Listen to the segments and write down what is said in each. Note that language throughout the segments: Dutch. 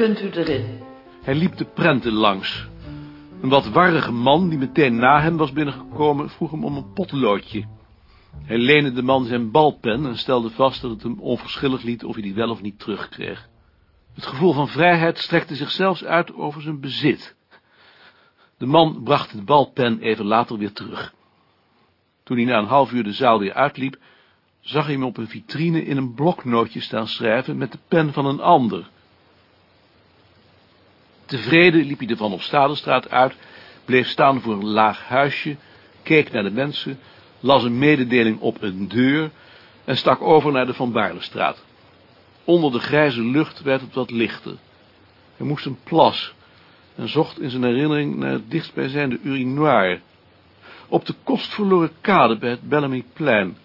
Kunt u erin. Hij liep de prenten langs. Een wat warrige man, die meteen na hem was binnengekomen, vroeg hem om een potloodje. Hij leende de man zijn balpen en stelde vast dat het hem onverschillig liet of hij die wel of niet terugkreeg. Het gevoel van vrijheid strekte zich zelfs uit over zijn bezit. De man bracht de balpen even later weer terug. Toen hij na een half uur de zaal weer uitliep, zag hij hem op een vitrine in een bloknootje staan schrijven met de pen van een ander. Tevreden liep hij de Van Opstadenstraat uit, bleef staan voor een laag huisje, keek naar de mensen, las een mededeling op een deur en stak over naar de Van Baarlestraat. Onder de grijze lucht werd het wat lichter. Hij moest een plas en zocht in zijn herinnering naar het dichtstbijzijnde urinoir. Op de kostverloren kade bij het Bellamyplein.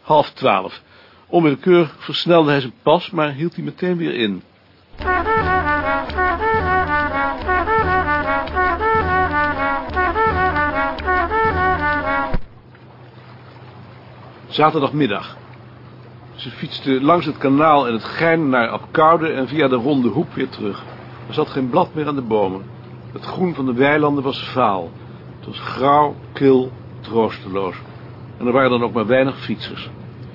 Half twaalf. Onwillekeurig versnelde hij zijn pas, maar hield hij meteen weer in. Zaterdagmiddag. Ze fietste langs het kanaal en het Gein naar Apkoude en via de ronde hoep weer terug. Er zat geen blad meer aan de bomen. Het groen van de weilanden was vaal. Het was grauw, kil, troosteloos. En er waren dan ook maar weinig fietsers.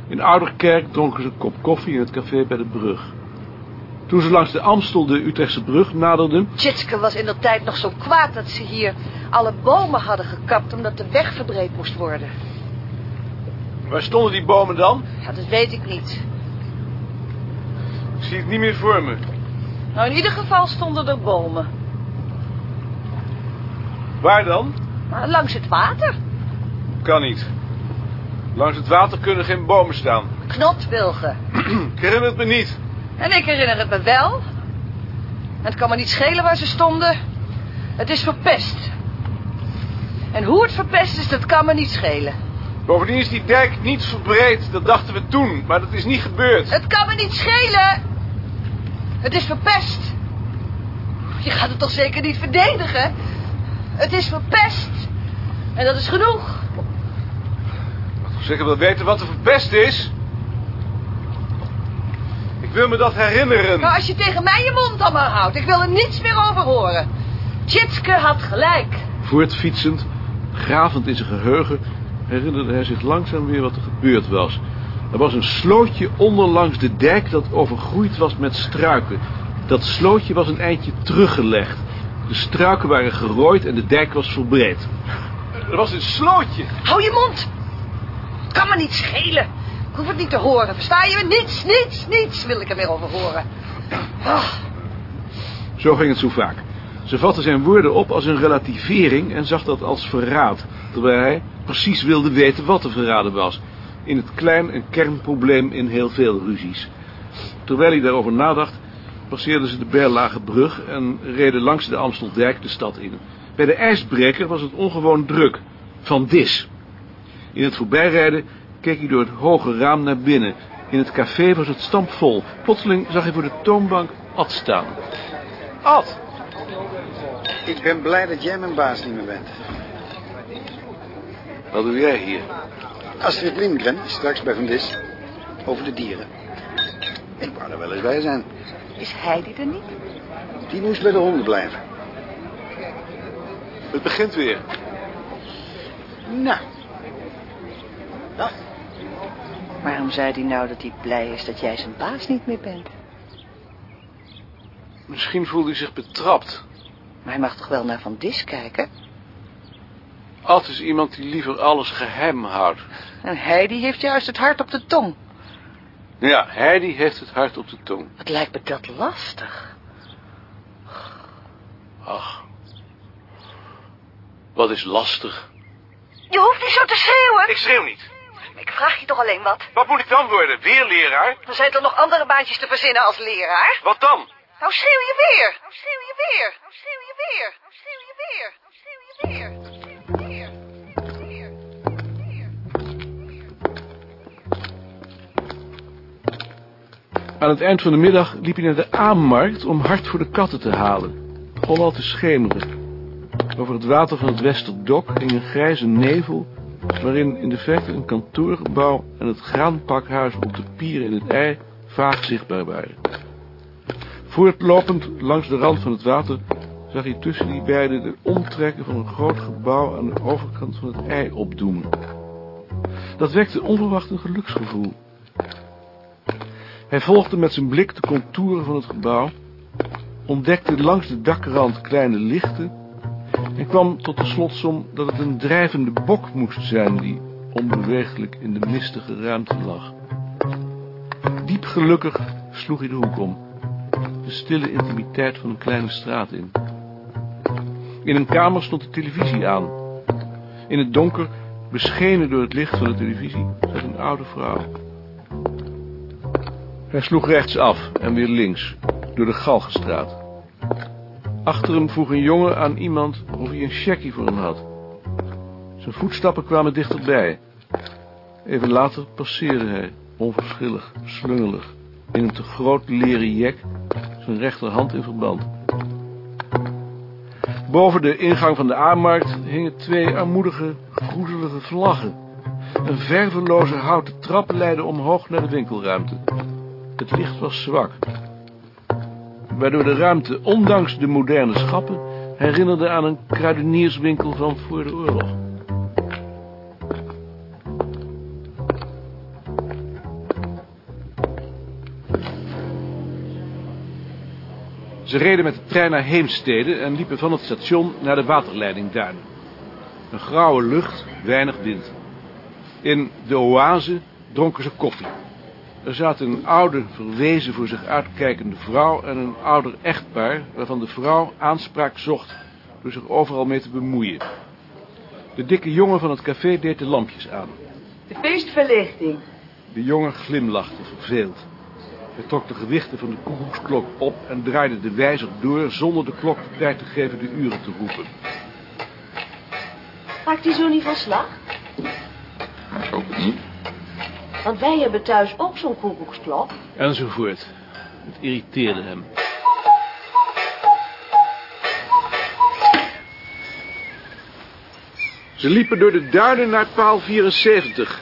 In Ouderkerk dronken ze een kop koffie in het café bij de brug. Toen ze langs de Amstel de Utrechtse brug naderden... Tjitske was in de tijd nog zo kwaad dat ze hier alle bomen hadden gekapt... omdat de weg verbreed moest worden. Waar stonden die bomen dan? Ja, dat weet ik niet. Ik zie het niet meer voor me. Nou, in ieder geval stonden er bomen. Waar dan? Maar langs het water. Kan niet. Langs het water kunnen geen bomen staan. Knotwilgen. Ik herinner het me niet. En ik herinner het me wel. Het kan me niet schelen waar ze stonden. Het is verpest. En hoe het verpest is, dat kan me niet schelen. Bovendien is die dijk niet verbreed. Dat dachten we toen, maar dat is niet gebeurd. Het kan me niet schelen. Het is verpest. Je gaat het toch zeker niet verdedigen? Het is verpest. En dat is genoeg. Zeker wel weten wat er verpest is. Ik wil me dat herinneren. Nou, als je tegen mij je mond dan maar houdt. Ik wil er niets meer over horen. Tjitske had gelijk. Voortfietsend, gravend in zijn geheugen, herinnerde hij zich langzaam weer wat er gebeurd was. Er was een slootje onderlangs de dijk dat overgroeid was met struiken. Dat slootje was een eindje teruggelegd. De struiken waren gerooid en de dijk was verbreed. Er was een slootje. Hou je mond. Het kan me niet schelen. Ik hoef het niet te horen. Versta je? Niets, niets, niets wil ik er meer over horen. Ah, Zo ging het zo vaak. Ze vatte zijn woorden op als een relativering en zag dat als verraad, terwijl hij precies wilde weten wat er verraden was. In het klein een kernprobleem in heel veel ruzies. Terwijl hij daarover nadacht, passeerden ze de Berlage brug en reden langs de Amsteldijk de stad in. Bij de ijsbreker was het ongewoon druk, van dis. In het voorbijrijden keek hij door het hoge raam naar binnen. In het café was het stampvol. Plotseling zag hij voor de toonbank Ad staan. Ad! Ik ben blij dat jij mijn baas niet meer bent. Wat doe jij hier? Astrid Lindgren, straks bij Van Dis, over de dieren. Ik wou er wel eens bij zijn. is Heidi er niet? Die moest bij de honden blijven. Het begint weer. Nou. Dag. Waarom zei hij nou dat hij blij is dat jij zijn baas niet meer bent? Misschien voelde hij zich betrapt. Maar hij mag toch wel naar Van Dis kijken? Ad is iemand die liever alles geheim houdt. En Heidi heeft juist het hart op de tong. Ja, Heidi heeft het hart op de tong. Wat lijkt me dat lastig. Ach. Wat is lastig. Je hoeft niet zo te schreeuwen. Ik schreeuw niet. Ik vraag je toch alleen wat. Wat moet ik dan worden? Weer leraar? Er zijn toch nog andere baantjes te verzinnen als leraar? Wat dan? Nou schreeuw je weer. Nou schreeuw je weer. Nou schreeuw je weer. Nou schreeuw je weer. Nou schreeuw je weer. Nou schreeuw je weer. Aan het eind van de middag liep hij naar de aanmarkt om hart voor de katten te halen. Het begon al te schemeren. Over het water van het Westerdok hing een grijze nevel... waarin in de verte een kantoorgebouw en het graanpakhuis op de pier in het ei vaag zichtbaar waren. Voortlopend langs de rand van het water zag hij tussen die beiden de omtrekken van een groot gebouw aan de overkant van het ei opdoemen. Dat wekte onverwacht een geluksgevoel. Hij volgde met zijn blik de contouren van het gebouw, ontdekte langs de dakrand kleine lichten en kwam tot de slotsom dat het een drijvende bok moest zijn die onbeweeglijk in de mistige ruimte lag. Diep gelukkig sloeg hij de hoek om, de stille intimiteit van een kleine straat in. In een kamer stond de televisie aan. In het donker, beschenen door het licht van de televisie, zat een oude vrouw. Hij sloeg rechts af en weer links, door de Galgenstraat. Achter hem vroeg een jongen aan iemand of hij een checkie voor hem had. Zijn voetstappen kwamen dichterbij. Even later passeerde hij, onverschillig, slungelig, in een te groot leren jek, zijn rechterhand in verband. Boven de ingang van de aanmarkt hingen twee armoedige, groezelige vlaggen. Een verveloze houten trap leidde omhoog naar de winkelruimte. Het licht was zwak. Waardoor de ruimte, ondanks de moderne schappen, herinnerde aan een kruidenierswinkel van voor de oorlog. Ze reden met de trein naar Heemstede en liepen van het station naar de waterleiding Duin. Een grauwe lucht, weinig wind. In de oase dronken ze koffie. Er zaten een oude, verwezen voor zich uitkijkende vrouw en een ouder echtpaar, waarvan de vrouw aanspraak zocht door zich overal mee te bemoeien. De dikke jongen van het café deed de lampjes aan. De feestverlichting. De jongen glimlachte verveeld. Hij trok de gewichten van de koekoeksklok op en draaide de wijzer door zonder de klok de tijd te geven de uren te roepen. Maakt hij zo niet van slag? Ook niet. Want wij hebben thuis ook zo'n koekoeksklok. Enzovoort. Het irriteerde hem. Ze liepen door de duinen naar paal 74.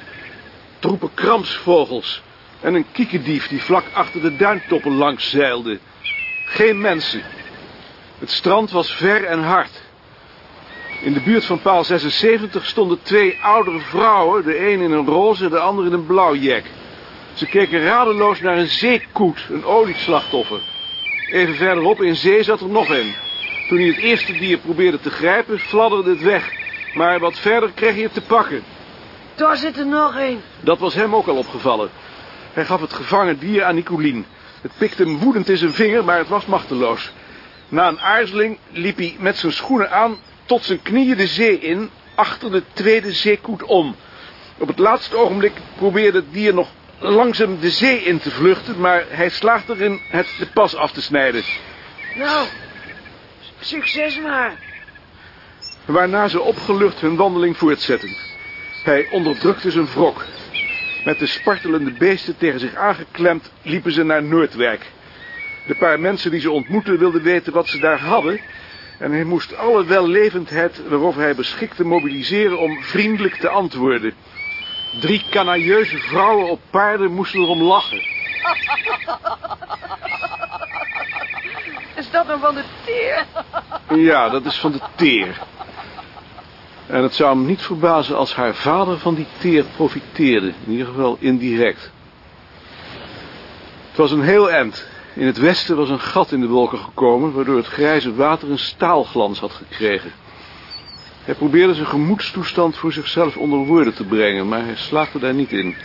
Troepen kramsvogels en een kiekendief die vlak achter de duintoppen langs zeilde. Geen mensen. Het strand was ver en hard. In de buurt van paal 76 stonden twee oudere vrouwen, de een in een roze, de ander in een blauw jek. Ze keken radeloos naar een zeekoet, een olieslachtoffer. Even verderop in zee zat er nog een. Toen hij het eerste dier probeerde te grijpen, fladderde het weg. Maar wat verder kreeg hij het te pakken. Daar zit er nog een. Dat was hem ook al opgevallen. Hij gaf het gevangen dier aan Nicolien. Het pikte hem woedend in zijn vinger, maar het was machteloos. Na een aarzeling liep hij met zijn schoenen aan tot zijn knieën de zee in, achter de tweede zeekoet om. Op het laatste ogenblik probeerde het dier nog langzaam de zee in te vluchten, maar hij slaagde erin het de pas af te snijden. Nou, succes maar. Waarna ze opgelucht hun wandeling voortzetten. Hij onderdrukte zijn wrok. Met de spartelende beesten tegen zich aangeklemd liepen ze naar Noordwijk. De paar mensen die ze ontmoetten wilden weten wat ze daar hadden... en hij moest alle wellevendheid waarover hij beschikte mobiliseren om vriendelijk te antwoorden. Drie canailleuze vrouwen op paarden moesten erom lachen. Is dat nou van de teer? Ja, dat is van de teer. En het zou hem niet verbazen als haar vader van die teer profiteerde. In ieder geval indirect. Het was een heel eind. In het westen was een gat in de wolken gekomen... waardoor het grijze water een staalglans had gekregen. Hij probeerde zijn gemoedstoestand voor zichzelf onder woorden te brengen... maar hij slaagde daar niet in.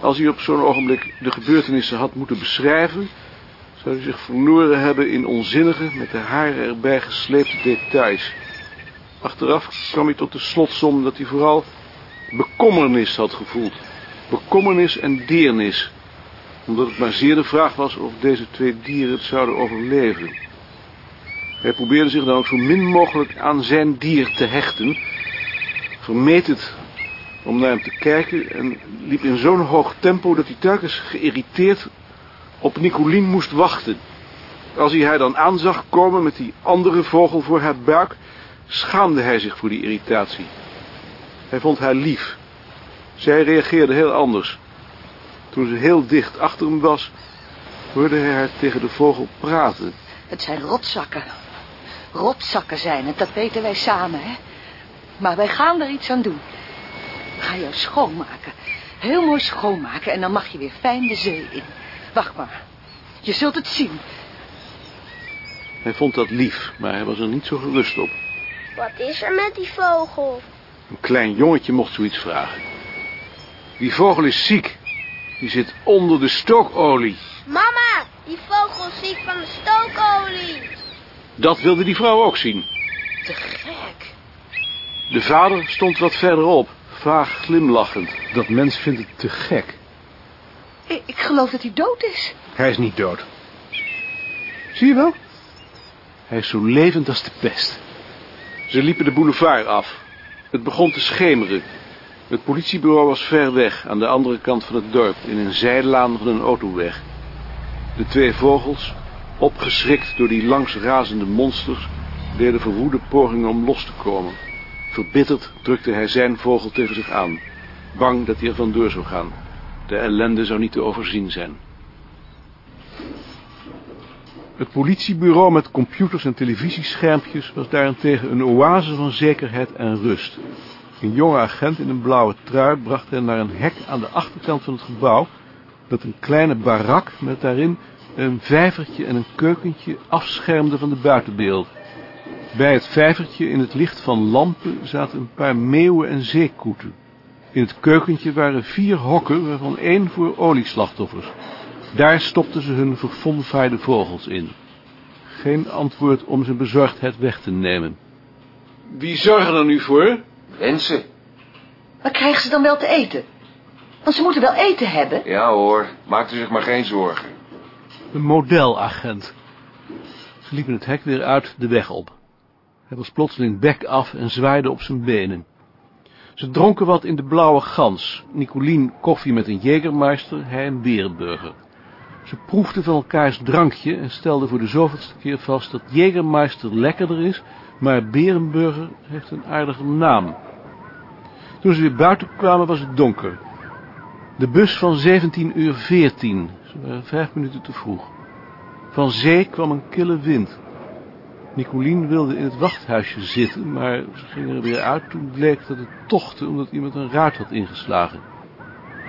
Als hij op zo'n ogenblik de gebeurtenissen had moeten beschrijven... zou hij zich verloren hebben in onzinnige, met de haren erbij gesleepte details... Achteraf kwam hij tot de slotsom dat hij vooral bekommernis had gevoeld. Bekommernis en deernis. Omdat het maar zeer de vraag was of deze twee dieren het zouden overleven. Hij probeerde zich dan ook zo min mogelijk aan zijn dier te hechten. Vermeed het om naar hem te kijken en liep in zo'n hoog tempo dat hij telkens geïrriteerd op Nicolien moest wachten. Als hij haar dan aanzag komen met die andere vogel voor haar buik schaamde hij zich voor die irritatie. Hij vond haar lief. Zij reageerde heel anders. Toen ze heel dicht achter hem was, hoorde hij haar tegen de vogel praten. Het zijn rotzakken. Rotzakken zijn het, dat weten wij samen, hè. Maar wij gaan er iets aan doen. Gaan jou schoonmaken. Heel mooi schoonmaken en dan mag je weer fijn de zee in. Wacht maar. Je zult het zien. Hij vond dat lief, maar hij was er niet zo gerust op. Wat is er met die vogel? Een klein jongetje mocht zoiets vragen. Die vogel is ziek. Die zit onder de stookolie. Mama, die vogel is ziek van de stookolie. Dat wilde die vrouw ook zien. Te gek. De vader stond wat verderop, vaag glimlachend. Dat mens vindt het te gek. Ik, ik geloof dat hij dood is. Hij is niet dood. Zie je wel? Hij is zo levend als de pest. Ze liepen de boulevard af. Het begon te schemeren. Het politiebureau was ver weg, aan de andere kant van het dorp, in een zijlaan van een autoweg. De twee vogels, opgeschrikt door die langs razende monsters, deden verwoede pogingen om los te komen. Verbitterd drukte hij zijn vogel tegen zich aan, bang dat hij er vandoor zou gaan. De ellende zou niet te overzien zijn. Het politiebureau met computers en televisieschermpjes was daarentegen een oase van zekerheid en rust. Een jonge agent in een blauwe trui bracht hen naar een hek aan de achterkant van het gebouw, dat een kleine barak met daarin een vijvertje en een keukentje afschermde van de buitenbeeld. Bij het vijvertje in het licht van lampen zaten een paar meeuwen en zeekoeten. In het keukentje waren vier hokken, waarvan één voor olieslachtoffers. Daar stopten ze hun verfonfaaide vogels in. Geen antwoord om zijn bezorgdheid weg te nemen. Wie zorgen er nu voor? Mensen? Maar krijgen ze dan wel te eten? Want ze moeten wel eten hebben. Ja hoor, maakt u zich maar geen zorgen. Een modelagent. Ze liepen het hek weer uit de weg op. Hij was plotseling bek af en zwaaide op zijn benen. Ze dronken wat in de blauwe gans. Nicolien koffie met een jegermeister, hij een berenburger. Ze proefden van elkaars drankje en stelden voor de zoveelste keer vast dat jegermeister lekkerder is, maar berenburger heeft een aardige naam. Toen ze weer buiten kwamen was het donker. De bus van 17 uur 14, ze waren vijf minuten te vroeg. Van zee kwam een kille wind. Nicolien wilde in het wachthuisje zitten, maar ze ging er weer uit toen bleek dat het tochtte omdat iemand een ruit had ingeslagen.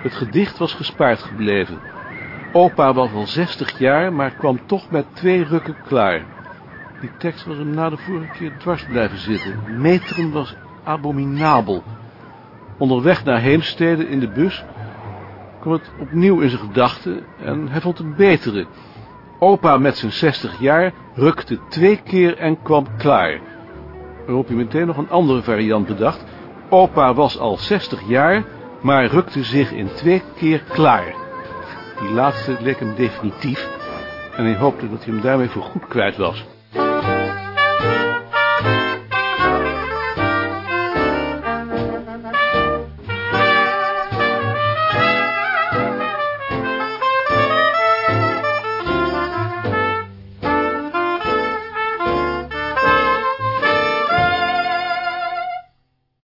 Het gedicht was gespaard gebleven. Opa was al 60 jaar, maar kwam toch met twee rukken klaar. Die tekst was hem na de vorige keer dwars blijven zitten. Meteren was abominabel. Onderweg naar Heemstede in de bus kwam het opnieuw in zijn gedachten en hij vond een betere. Opa met zijn 60 jaar rukte twee keer en kwam klaar. Waarop hij meteen nog een andere variant bedacht. Opa was al 60 jaar, maar rukte zich in twee keer klaar. Die laatste leek hem definitief en hij hoopte dat hij hem daarmee voor goed kwijt was.